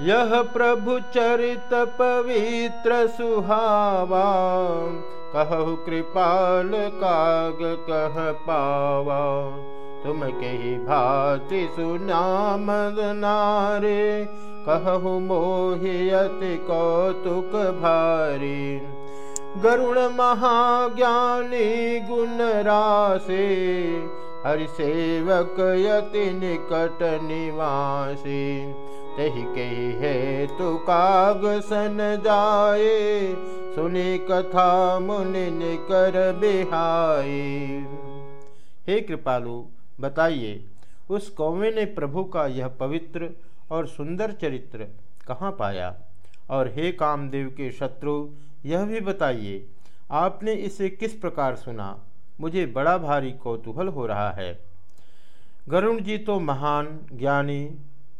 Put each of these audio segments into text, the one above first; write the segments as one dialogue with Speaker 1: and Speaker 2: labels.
Speaker 1: यह प्रभु चरित पवित्र सुहावा कहु कृपाल काग कह पावा तुम कही भाति सुनाम नारे कहु मोहियति कौतुक भारी गरुण महाज्ञानी गुण राशे हरि सेवक यति निकट निवासी तही के है तु काग सन जाए, सुनी कथा मुनि निकर बिहाई हे कृपालु, बताइए, उस कौवे ने प्रभु का यह पवित्र और सुंदर चरित्र कहाँ पाया? और हे कामदेव के शत्रु, यह भी बताइए, आपने इसे किस प्रकार सुना? मुझे बड़ा भारी कौतूहल हो रहा है। गरुण जी तो महान, ज्ञानी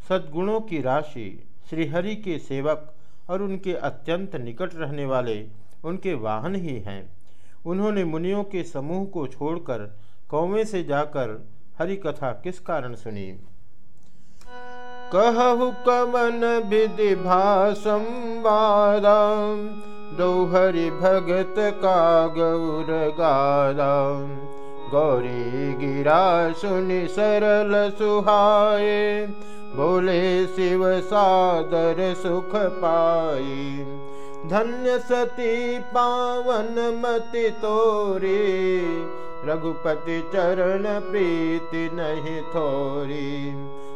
Speaker 1: सद्गुणों की राशि श्रीहरि के सेवक और उनके अत्यंत निकट रहने वाले उनके वाहन ही हैं। उन्होंने मुनियों के समूह को छोड़कर कौवे से जाकर हरि कथा किस कारण सुनी? कहु कमन विधि भाषंवादा दोहरि भगत का गौर गादा गौरी गिरा सुनि सरल सुहाए बोले शिव सादर सुख पाई। धन्य सती पावन मति तोरी। रघुपति चरण प्रीति नहीं थोरी।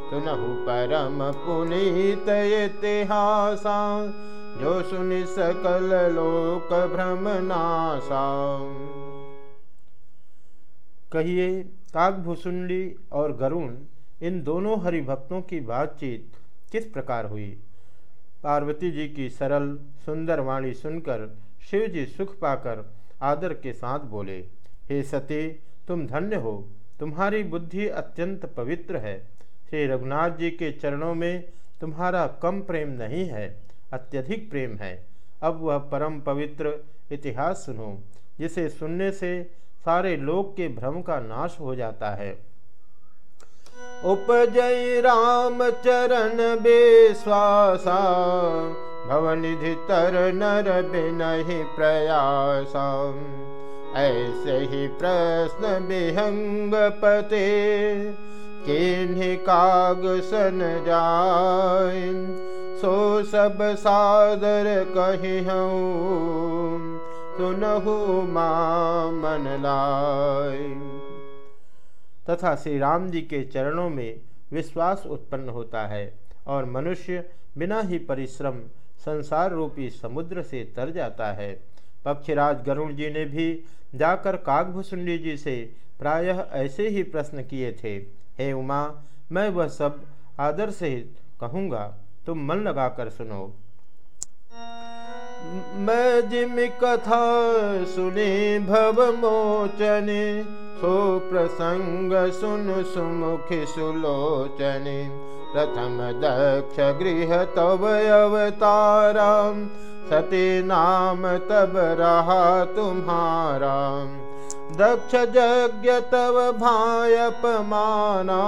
Speaker 1: सुनहु परम पुनीत इतिहासा। जो सुनि सकल लोक भ्रम नासा। कहिए काकभूसुंडी और गरुण इन दोनों हरिभक्तों की बातचीत किस प्रकार हुई? पार्वती जी की सरल, सुंदर वाणी सुनकर शिव जी सुख पाकर आदर के साथ बोले, हे सती, तुम धन्य हो। तुम्हारी बुद्धि अत्यंत पवित्र है। श्री रघुनाथ जी के चरणों में तुम्हारा कम प्रेम नहीं है, अत्यधिक प्रेम है। अब वह परम पवित्र इतिहास सुनो, जिसे सुनने से सारे लोक के भ्रम का नाश हो जाता है। उपजय राम चरण बेश्वासा भवनिधि तर नर बिनहि प्रयास। ऐसे ही प्रश्न विहंग पते किन्हीं काग सन जाय सो सब सादर कही सुनहु मन लाय तथा श्री राम जी के चरणों में विश्वास उत्पन्न होता है और मनुष्य बिना ही परिश्रम संसार रूपी समुद्र से तर जाता है। पक्षराज गरुण जी ने भी जाकर काकभूसुंडी जी से प्रायः ऐसे ही प्रश्न किए थे, हे उमा, मैं वह सब आदर से कहूँगा, तुम मन लगाकर सुनो। मैं जिम कथा सुने, भव मोचने सो प्रसंग सुन सुमुखि सुलोचने। प्रथम दक्ष गृह तब अवतारा। सती नाम तब रहा तुम्हारा। दक्ष यज्ञ तव भायपमाना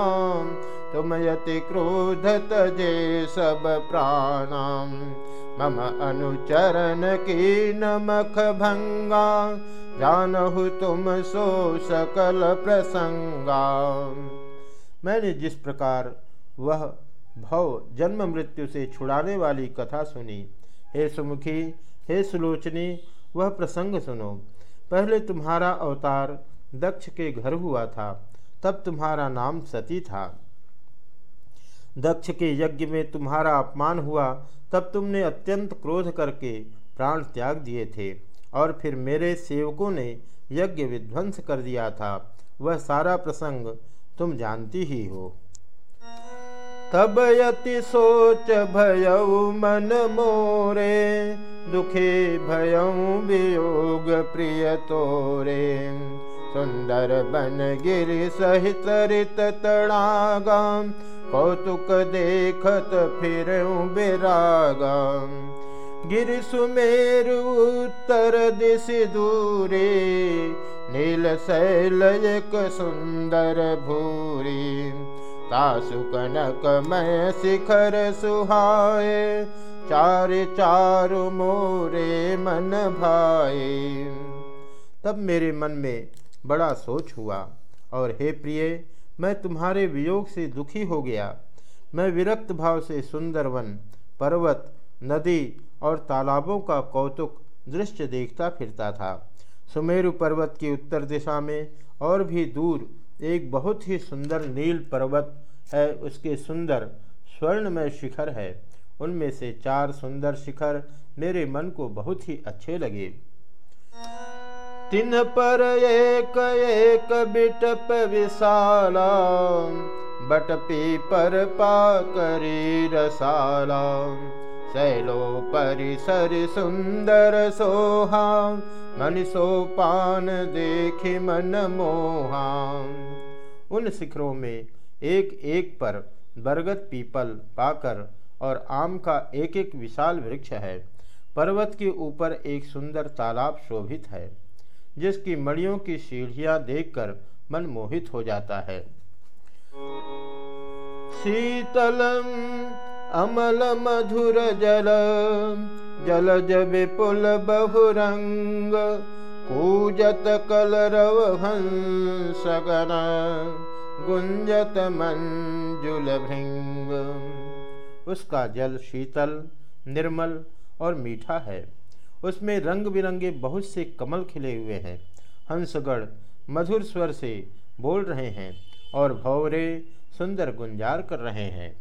Speaker 1: तुम यति क्रोध तजे सब प्राणाम मम अनुचरण की नमख भंगा। जानहु तुम सो सकल प्रसंगा। मैंने जिस प्रकार वह भव जन्म मृत्यु से छुड़ाने वाली कथा सुनी, हे सुमुखी, हे सुलोचनी, वह प्रसंग सुनो। पहले तुम्हारा अवतार दक्ष के घर हुआ था, तब तुम्हारा नाम सती था। दक्ष के यज्ञ में तुम्हारा अपमान हुआ, तब तुमने अत्यंत क्रोध करके प्राण त्याग दिए थे। और फिर मेरे सेवकों ने यज्ञ विध्वंस कर दिया था। वह सारा प्रसंग तुम जानती ही हो। तब यति सोच भय मन मोरे, दुखे भय वियोग प्रिय तोरे। सुंदर बन गिरि सहित रित तड़ागा, कौतुक देखत फिर बिरागा गिर सुमेर उत्तर दिश दूरे, नील शैल एक सुंदर भूरी। तासु कनक मैं शिखर सुहाए, चार चारु मोरे मन भाए। तब मेरे मन में बड़ा सोच हुआ और हे प्रिय, मैं तुम्हारे वियोग से दुखी हो गया। मैं विरक्त भाव से सुंदर वन पर्वत नदी और तालाबों का कौतुक दृश्य देखता फिरता था। सुमेरु पर्वत की उत्तर दिशा में और भी दूर एक बहुत ही सुंदर नील पर्वत है, उसके सुंदर स्वर्णमय शिखर है। उनमें से चार सुंदर शिखर मेरे मन को बहुत ही अच्छे लगे। तिन पर एक एक बिटप विशाला बट पीपर पाकरी रसाला। शैलो परिसर सुंदर सोहा, मन सोपान देखि मन मोहा। उन शिखरों में एक एक पर बरगद पीपल पाकर और आम का एक एक विशाल वृक्ष है, पर्वत के ऊपर एक सुंदर तालाब शोभित है, जिसकी मड़ियों की सीढ़ियाँ देखकर मन मोहित हो जाता है। शीतलम अमल मधुर जल जलज विपुल बहुरंग कूजत कलरव हंसगन गुंजत मंजुल भृंग। उसका जल शीतल, निर्मल और मीठा है। उसमें रंग बिरंगे बहुत से कमल खिले हुए हैं। हंसगढ़ मधुर स्वर से बोल रहे हैं और भौरे सुंदर गुंजार कर रहे हैं।